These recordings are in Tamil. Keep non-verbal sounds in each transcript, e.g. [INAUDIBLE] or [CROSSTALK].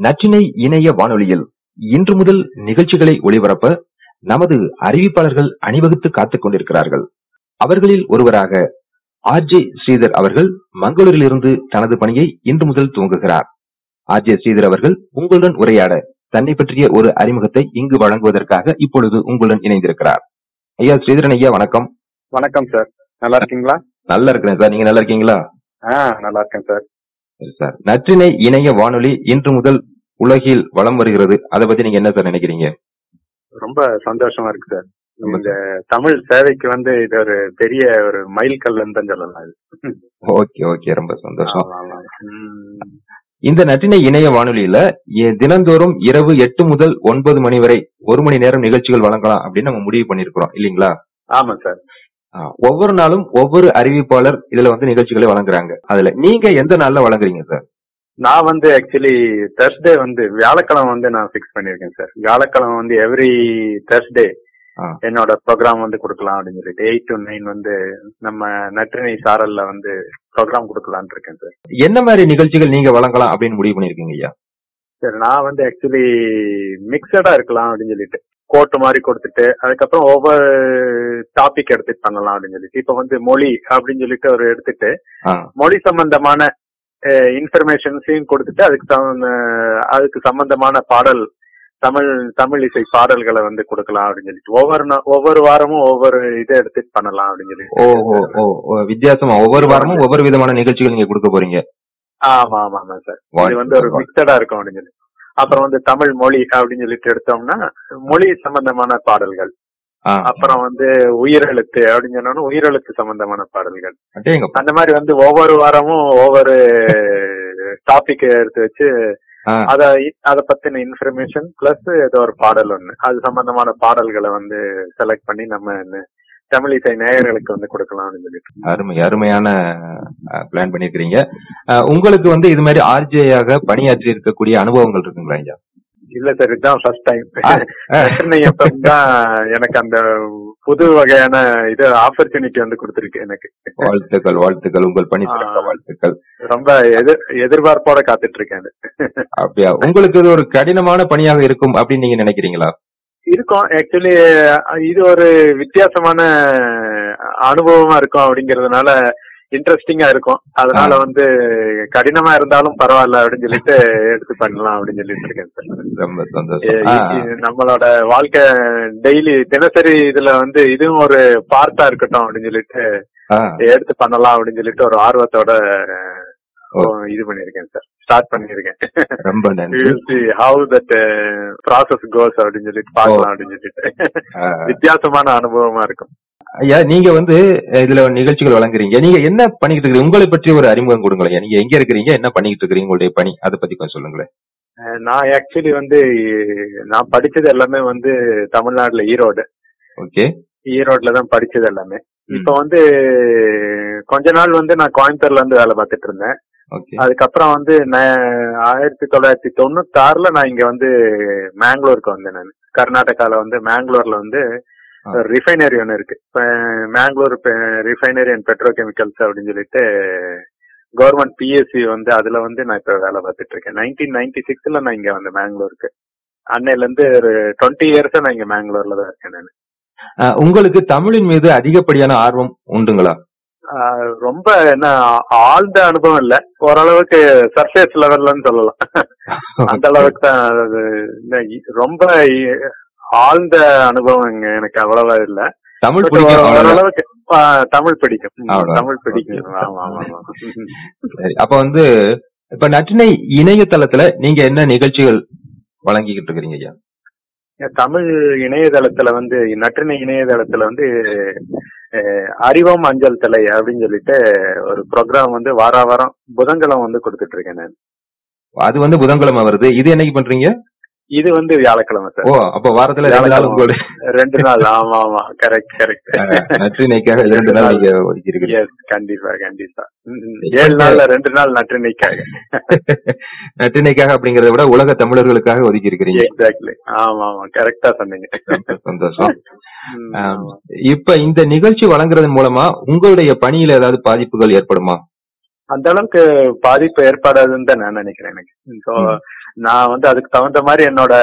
நற்றினை இணைய வானொலியில் இன்று முதல் நிகழ்ச்சிகளை ஒளிபரப்ப நமது அறிவிப்பாளர்கள் அணிவகுத்து காத்துக் கொண்டிருக்கிறார்கள். அவர்களில் ஒருவராக ஆர்ஜே ஸ்ரீதர் அவர்கள் மங்களூரிலிருந்து தனது பணியை இன்று முதல் துவங்குகிறார். ஆர்ஜே ஸ்ரீதர் அவர்கள் உங்களுடன் உரையாட தன்னை பற்றிய ஒரு அறிமுகத்தை இங்கு வழங்குவதற்காக இப்பொழுது உங்களுடன் இணைந்திருக்கிறார். ஐயா ஸ்ரீதரன் ஐயா வணக்கம். வணக்கம் சார். நல்லா இருக்கீங்களா? நல்லா இருக்கிறேன் சார். நீங்க நல்லா இருக்கீங்களா? நல்லா இருக்கேன் சார். சரி நற்றினை இணைய வானொலி இன்று முதல் உலகில் வலம் வருகிறது. அதை பத்தி நீங்க என்ன சார் நினைக்கிறீங்க? ரொம்ப சந்தோஷமா இருக்கு சார். நம்ம இந்த தமிழ் சேவைக்கு வந்து இது ஒரு பெரிய ஒரு மைல் கல்லுன்னு தான் சொல்லலாம். Okay okay. ரொம்ப சந்தோஷம். இந்த நற்றினை இணைய வானொலியில தினந்தோறும் இரவு எட்டு முதல் ஒன்பது மணி வரை ஒரு மணி நேரம் நிகழ்ச்சிகள் வழங்கலாம் அப்படின்னு நம்ம முடிவு பண்ணிருக்கிறோம் இல்லீங்களா? ஆமா சார். ஒவ்வொரு நாளும் ஒவ்வொரு அறிவிப்பாளர் இதுல வந்து நிகழ்ச்சிகளை வழங்குறாங்க. அதுல நீங்க எந்த நாள்ல வழங்குறீங்க சார் நான் வந்து ஆக்சுவலி Thursday வந்து வியாழக்கிழமை வந்து நான் ஃபிக்ஸ் பண்ணிருக்கேன் சார் வியாழக்கிழமை வந்து எவ்ரி Thursday ஆ. என்னோட ப்ரோக்ராம் வந்து கொடுக்கலாம் அப்படின்னு சொல்லிட்டு எயிட் டு நைன் வந்து நம்ம நற்றினை சாரல்ல வந்து ப்ரோக்ராம் கொடுக்கலாம்னு இருக்கேன் சார் என்ன மாதிரி நிகழ்ச்சிகள் நீங்க வழங்கலாம் அப்படின்னு முடிவு பண்ணிருக்கீங்க ஐயா? சரி நான் வந்து ஆக்சுவலி மிக்சடா இருக்கலாம் அப்படின்னு சொல்லிட்டு. கோட்டு மாதிரி கொடுத்துட்டு அதுக்கப்புறம் ஒவ்வொரு டாபிக் எடுத்துட்டு பண்ணலாம் அப்படின்னு சொல்லிட்டு. இப்ப வந்து மொழி அப்படின்னு சொல்லிட்டு ஒரு எடுத்துட்டு மொழி சம்பந்தமான இன்ஃபர்மேஷன்ஸையும் கொடுத்துட்டு அதுக்கு அதுக்கு சம்பந்தமான பாடல் தமிழ் தமிழ் இசை பாடல்களை வந்து கொடுக்கலாம் அப்படின்னு சொல்லிட்டு. ஒவ்வொரு ஒவ்வொரு வாரமும் ஒவ்வொரு இதை எடுத்துட்டு பண்ணலாம் அப்படின்னு சொல்லிட்டு. வித்தியாசமா. ஒவ்வொரு வாரமும் ஒவ்வொரு விதமான நிகழ்ச்சிகள் நீங்க கொடுக்க போறீங்க. ஆமா ஆமா ஆமா சார். இது வந்து ஒரு மிக்சடா இருக்கும் அப்படின்னு சொல்லி அப்புறம் வந்து தமிழ் மொழி அப்படின்னு சொல்லிட்டு எடுத்தோம்னா மொழி சம்பந்தமான பாடல்கள். அப்புறம் வந்து உயிரெழுத்து அப்படின்னு சொன்னோம்னா உயிரெழுத்து சம்பந்தமான பாடல்கள். அந்த மாதிரி வந்து ஒவ்வொரு வாரமும் ஒவ்வொரு டாபிக் எடுத்து வச்சு அத அத பத்தின இன்ஃபர்மேஷன் பிளஸ் ஏதோ ஒரு பாடல் ஒண்ணு. அது சம்பந்தமான பாடல்களை வந்து செலக்ட் பண்ணி நம்ம ந- தமிழ் இசை நேயர்களுக்கு வந்து கொடுக்கலாம் அப்படின்னு சொல்லிட்டு. அருமை அருமையான பிளான் பண்ணிருக்கிறீங்க. உங்களுக்கு வந்து இது மாதிரி ஆர்ஜேயாக பணியாற்றி இருக்கக்கூடிய அனுபவங்கள் இருக்குங்களா ஐயா? இல்ல சார் இதுதான் ஃபர்ஸ்ட் டைம் தான் எனக்கு அந்த புது வகையான இது ஆப்பர்ச்சுனிட்டி வந்து கொடுத்துருக்கு எனக்கு. வாழ்த்துக்கள் வாழ்த்துக்கள் உங்கள் பணி. வாழ்த்துக்கள். ரொம்ப எதிர் எதிர்பார்ப்போட காத்துட்டு இருக்கேன். அப்படியா? உங்களுக்கு இது ஒரு கடினமான பணியாக இருக்கும் அப்படின்னு நீங்க நினைக்கிறீங்களா? இருக்கும். ஆக்சுவலி இது ஒரு வித்தியாசமான அனுபவமா இருக்கும் அப்படிங்கறதுனால இன்ட்ரெஸ்டிங்கா இருக்கும். அதனால. வந்து கடினமா இருந்தாலும் பரவாயில்ல அப்படின்னு சொல்லிட்டு எடுத்து பண்ணலாம் அப்படின்னு சொல்லிட்டு இருக்கேன் நம்மளோட வாழ்க்கை டெய்லி தினசரி இதுல வந்து இதுவும் ஒரு பார்ட்டா இருக்கட்டும் அப்படின்னு சொல்லிட்டு எடுத்து பண்ணலாம் அப்படின்னு சொல்லிட்டு ஒரு ஆர்வத்தோட. இது பண்ணிருக்கேன் சார். ஸ்டார்ட் பண்ணிருக்கேன் ரொம்ப நன்றி. ஹவு தட் ப்ராசஸ் கோஸ் அப்படின்னு சொல்லிட்டு பார்க்கலாம் அப்படின்னு சொல்லிட்டு. வித்தியாசமான அனுபவமா இருக்கும். ஐயா நீங்க வந்து இதுல நிகழ்ச்சிகள் வழங்குறீங்க. நீங்க என்ன பண்ணிக்கிட்டு இருக்கீங்க உங்களை பற்றி ஒரு அறிமுகம் கொடுங்களேன். நீங்க எங்க இருக்கிறீங்க? என்ன பண்ணிக்கிட்டு இருக்கிறீங்க? உங்களுடைய பணி? அதை பத்தி கொஞ்சம் சொல்லுங்களேன். நான் ஆக்சுவலி வந்து நான் படிச்சது எல்லாமே வந்து தமிழ்நாடுல ஈரோடு. ஓகே. ஈரோட்ல தான் படிச்சது எல்லாமே. இப்ப வந்து கொஞ்ச நாள் வந்து நான் கோயம்புத்தூர்ல இருந்து வேலை பார்த்துட்டு இருந்தேன். அதுக்கப்புறம் வந்து ஆயிரத்தி தொள்ளாயிரத்தி தொண்ணூத்தி ஆறுல நான் இங்க வந்து மேங்களூருக்கு வந்தேன் நான். கர்நாடகால வந்து மேங்களூர்ல வந்து. ரிஃபைனரி ஒன்று இருக்கு. மேங்களூர் ரிஃபைனரி அண்ட் பெட்ரோகெமிக்கல்ஸ் அப்படின்னு சொல்லிட்டு கவர்மெண்ட் பிஎஸ்சி வந்து அதுல வந்து நான் இப்ப வேலை பார்த்துட்டு இருக்கேன். நைன்டீன் நைன்டி சிக்ஸ்ல நான் இங்க வந்தேன் மேங்களூருக்கு அன்னையில இருந்து ஒரு டுவெண்ட்டி இயர்ஸா நான் இங்க மேங்களூர்ல தான் இருக்கேன் நான். உங்களுக்கு தமிழின் மீது அதிகப்படியான ஆர்வம் உண்டுங்களா? ரொம்ப என்ன ஆழ்ந்த அனுபவம் இல்ல. ஓரளவுக்கு சர்ஃபேஸ் லெவல்லன்னு சொல்லலாம். [LAUGHS] அந்த அளவுக்கு தான் ரொம்ப ஆழ்ந்த அனுபவம் எனக்கு அவ்வளவா இல்ல. தமிழ். ஓரளவுக்கு தமிழ் பிடிக்கும். தமிழ் பிடிக்கும். ஆமா ஆமா சரி அப்ப வந்து இப்ப நற்றினை இணையதளத்துல நீங்க என்ன நிகழ்ச்சிகள் வழங்கிக்கிட்டு இருக்கிறீங்க ஐயா? தமிழ் இணையதளத்துல வந்து நற்றினை இணையதளத்துல வந்து அறிவோம் அஞ்சல் தலை அப்படின்னு சொல்லிட்டு ஒரு ப்ரோக்ராம் வந்து வார வாரம் புதன்கிழமை வந்து கொடுத்துட்டு இருக்கேன் நான். அது வந்து புதன்கிழமை வருது. இது என்னைக்கு பண்றீங்க? இது வந்து வியாழக்கிழமை சார். ஓ அப்ப வாரத்துல ரெண்டு நாள் ரெண்டு நாள். ஆமா ஆமா. கரெக்ட் கரெக்ட் நற்றினைக்காக இரண்டு நாள் நீங்க கண்டிப்பா கண்டிப்பா. ஏழு நாள்ல ரெண்டு நாள் நற்றினைக்காக நற்றினைக்காக அப்படிங்கறத விட உலக தமிழர்களுக்காக ஒதுக்கி இருக்கிறீங்க எக்ஸாக்ட்லி ஆமா. ஆமா கரெக்டா சொன்னீங்க. சந்தோஷம். இப்ப இந்த நிகழ்ச்சி வழங்குறதன் மூலமா உங்களுடைய பணியில ஏதாவது பாதிப்புகள் ஏற்படுமா? அந்த அளவுக்கு பாதிப்பு ஏற்படாதுன்னு தான் நான் நினைக்கிறேன் எனக்கு. ஸோ. நான் வந்து அதுக்கு தகுந்த மாதிரி என்னோட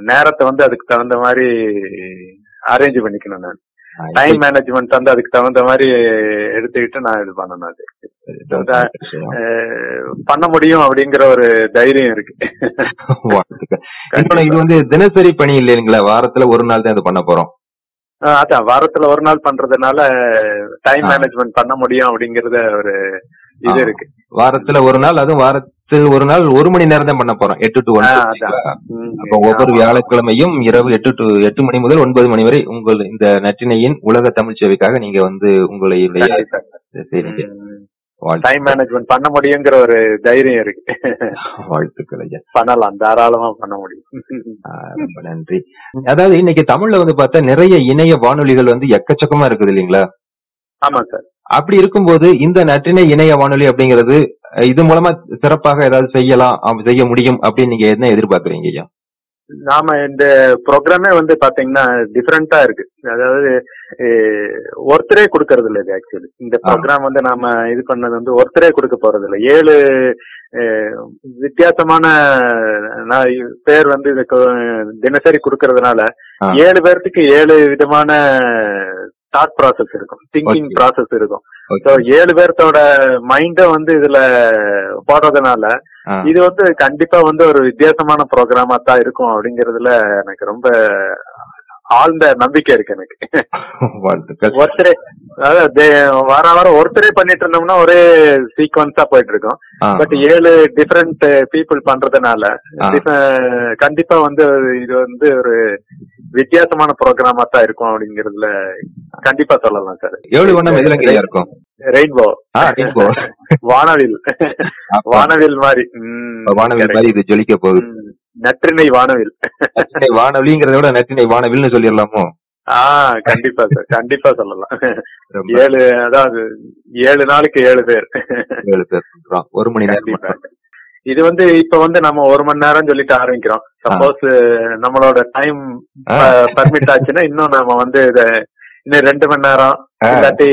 நேரத்தை வந்து அதுக்கு தகுந்த மாதிரி அரேஞ்ச் பண்ணிக்கணும் நான். டைம் மேனேஜ்மெண்ட் வந்து அதுக்கு தகுந்த மாதிரி எடுத்துக்கிட்டு நான் இது பண்ணணும் அது. பண்ண முடியும் அப்படிங்கிற ஒரு தைரியம் இருக்கு. [LAUGHS] இது வந்து தினசரி பணி இல்லைங்களா? வாரத்துல ஒரு நாள் தான் இது பண்ண போறோம். அதான் வாரத்துல ஒரு நாள் பண்றதுனால டைம். மேனேஜ்மெண்ட் பண்ண முடியும் அப்படிங்கறத ஒரு இது. இருக்கு. வாரத்துல ஒரு நாள் அதுவும் வாரத்தில் ஒரு நாள் ஒரு மணி நேரம் தான் பண்ண போறோம். எட்டு டு. ம், அப்போ ஒவ்வொரு. வியாழக்கிழமையும் இரவு எட்டு டு எட்டு மணி முதல் ஒன்பது மணி வரை உங்கள் இந்த நற்றினையின் உலக தமிழ் சேவைக்காக நீங்க வந்து உங்களுடைய டைம் மேனேஜ்மெண்ட் பண்ண முடியுங்கிற ஒரு தைரியம் இருக்கு. [LAUGHS] வாழ்த்துக்கள் ஐயா. பண்ணலாம். தாராளமா பண்ண முடியும். ரொம்ப நன்றி. அதாவது இன்னைக்கு தமிழ்ல வந்து பார்த்தா நிறைய இணைய வானொலிகள் வந்து எக்கச்சக்கமா இருக்குது இல்லைங்களா? ஆமா சார். அப்படி இருக்கும்போது இந்த நற்றினை இணைய வானொலி அப்படிங்கிறது இது மூலமா சிறப்பாக ஏதாவது செய்யலாம் செய்ய முடியும் அப்படின்னு நீங்க என்ன எதிர்பார்க்கறீங்க ஐயா? நாம இந்த ப்ரோக்ராமே வந்து பாத்தீங்கன்னா டிஃப்ரெண்டா இருக்கு. அதாவது ஒருத்தரே கொடுக்கறது இல்ல இது ஆக்சுவலி இந்த ப்ரோக்ராம் வந்து நாம இது பண்ணது வந்து ஒருத்தரே கொடுக்க போறது இல்ல. ஏழு வித்தியாசமான பேர் வந்து தினசரி கொடுக்கறதுனால. ஏழு பேர்த்துக்கு ஏழு விதமான தாட் ப்ராசஸ் இருக்கும் திங்கிங். ப்ராசஸ் இருக்கும். ஸோ ஏழு பேர்த்தோட மைண்ட வந்து இதுல போடுறதுனால. இது வந்து கண்டிப்பா வந்து ஒரு வித்தியாசமான ப்ரோக்ராமா தான் இருக்கும் அப்படிங்கறதுல எனக்கு ரொம்ப ஆழ்ந்த நம்பிக்கை இருக்கு எனக்கு ஒருத்தரே அதாவது வார வாரம் ஒருத்தரே பண்ணிட்டு இருந்தோம்னா ஒரே சீக்வன்ஸா போயிட்டு இருக்கோம். பட் ஏழு டிஃபரெண்ட் பீப்புள் பண்றதுனால கண்டிப்பா வந்து இது வந்து ஒரு வித்தியாசமான ப்ரோக்ராமா தான் இருக்கும் அப்படிங்கறதுல கண்டிப்பா சொல்லலாம் சார். ஏழு வண்ணம் இருக்கும்? ரெயின்போ. [LAUGHS] வானவில். வானவில் மாதிரி. வானவில். மாதிரி இது ஜொலிக்க போகுது. ம், நற்றிணை வானவில். நற்றினை விட நற்றினை வானவில்னு சொல்லிடலாமோ? ஆ கண்டிப்பா சார். கண்டிப்பா சொல்லலாம். ஏழு அதாவது ஏழு நாளுக்கு ஏழு பேர். ஏழு பேர். ஒரு மணி நேரம். இது வந்து இப்ப வந்து நம்ம ஒரு மணி நேரம் சொல்லிட்டு ஆரம்பிக்கிறோம். சப்போஸ் நம்மளோட டைம். பர்மிட் ஆச்சுன்னா இன்னும் நம்ம வந்து இத இன்னும் ரெண்டு மணி நேரம். இல்லாட்டி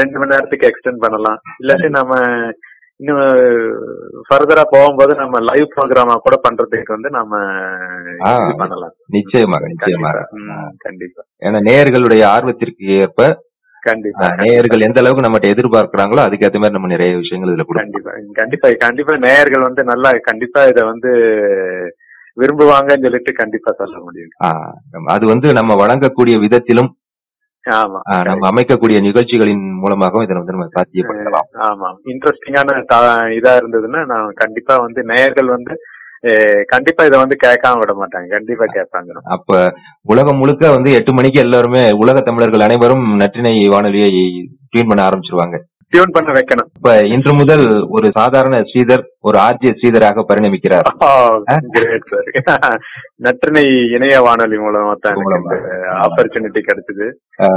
ரெண்டு மணி நேரத்துக்கு எக்ஸ்டெண்ட் பண்ணலாம். இல்லாட்டி நம்ம இன்னும் ஃபர்தரா போகும்போது நம்ம லைவ் ப்ரோக்ராமா கூட பண்றதுக்கு வந்து நம்ம பண்ணலாம். நிச்சயமாக நிச்சயமாக. கண்டிப்பா. ஏன்னா நேயர்களுடைய ஆர்வத்திற்கு ஏற்ப கண்டிப்பா நேயர்கள் எந்த அளவுக்கு நம்மகிட்ட எதிர்பார்க்கிறாங்களோ அதுக்கேற்ற மாதிரி நம்ம நிறைய விஷயங்கள் இதுல கண்டிப்பா கண்டிப்பா கண்டிப்பா. நேயர்கள் வந்து நல்லா கண்டிப்பா இத வந்து விரும்புவாங்கன்னு சொல்லிட்டு கண்டிப்பா சொல்ல முடியும். நம்ம- அது வந்து நம்ம வழங்கக்கூடிய விதத்திலும் நம்ம அமைக்கக்கூடிய நிகழ்ச்சிகளின் மூலமாகவும் இதை வந்து நம்ம சாத்தியப்படுத்தலாம். ஆமா இன்ட்ரெஸ்டிங்கான இதா இருந்ததுன்னா நான் கண்டிப்பா வந்து நேயர்கள் வந்து கண்டிப்பா இத வந்து கேட்காம விட மாட்டாங்க. கண்டிப்பா கேட்பாங்க அப்ப உலகம் முழுக்க வந்து எட்டு மணிக்கு எல்லாருமே உலக தமிழர்கள் அனைவரும் நற்றினை வானொலியை ட்யூன் பண்ண ஆரம்பிச்சிருவாங்க. டியூன் பண்ண வைக்கணும். இப்ப இன்று முதல் ஒரு சாதாரண ஸ்ரீதர் ஒரு ஆர்ஜே ஸ்ரீதராக பரிணமிக்கிறார். [LAUGHS] நற்றினை இணைய வானொலி மூலமா தான் ஆப்பர்ச்சுனிட்டி கிடைச்சது.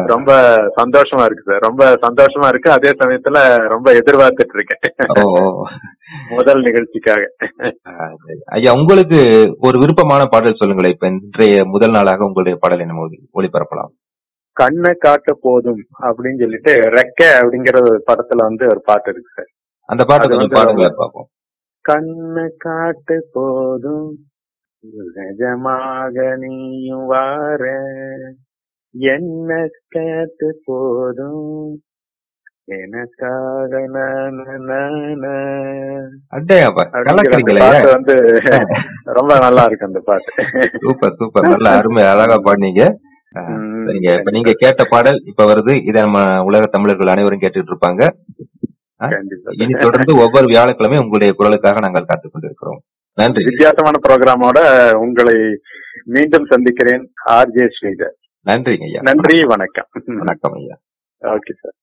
ரொம்ப சந்தோஷமா இருக்கு சார் ரொம்ப சந்தோஷமா இருக்கு. அதே சமயத்துல ரொம்ப எதிர்பார்த்துட்டு இருக்கேன். [LAUGHS] முதல் நிகழ்ச்சிக்காக. ஐயா உங்களுக்கு ஒரு விருப்பமான பாடல் சொல்லுங்களேன். இப்ப இன்றைய முதல் நாளாக உங்களுடைய பாடல் என்ன ஒளி- ஒளிபரப்பலாம். கண்ணை காட்ட போதும் அப்படின்னு சொல்லிட்டு ரெக்க அப்படிங்கிற ஒரு படத்துல வந்து ஒரு பாட்டு இருக்கு சார். அந்த பாட்டை பார்ப்போம். கண்ணை காட்டு போதும் நிஜமாக நீயும் வார என்ன கேட்டு போதும் எனக்காக பாட்டு வந்து [LAUGHS] ரொம்ப நல்லா இருக்கு அந்த பாட்டு. Super super. நல்ல அருமை அழகா பாடினீங்க. சரிங்க. இப்ப நீங்க கேட்ட பாடல் இப்ப வருது. இதை நம்ம உலக தமிழர்கள் அனைவரும் கேட்டுட்டு இருப்பாங்க இனி தொடர்ந்து ஒவ்வொரு வியாழக்கிழமை உங்களுடைய குரலுக்காக நாங்கள் காத்துக் கொண்டிருக்கிறோம் நன்றி. வித்தியாசமான ப்ரோக்ராமோட உங்களை மீண்டும் சந்திக்கிறேன். ஆர்ஜே ஸ்ரீதர். நன்றிங்க ஐயா. நன்றி வணக்கம். வணக்கம் ஐயா. Okay sir.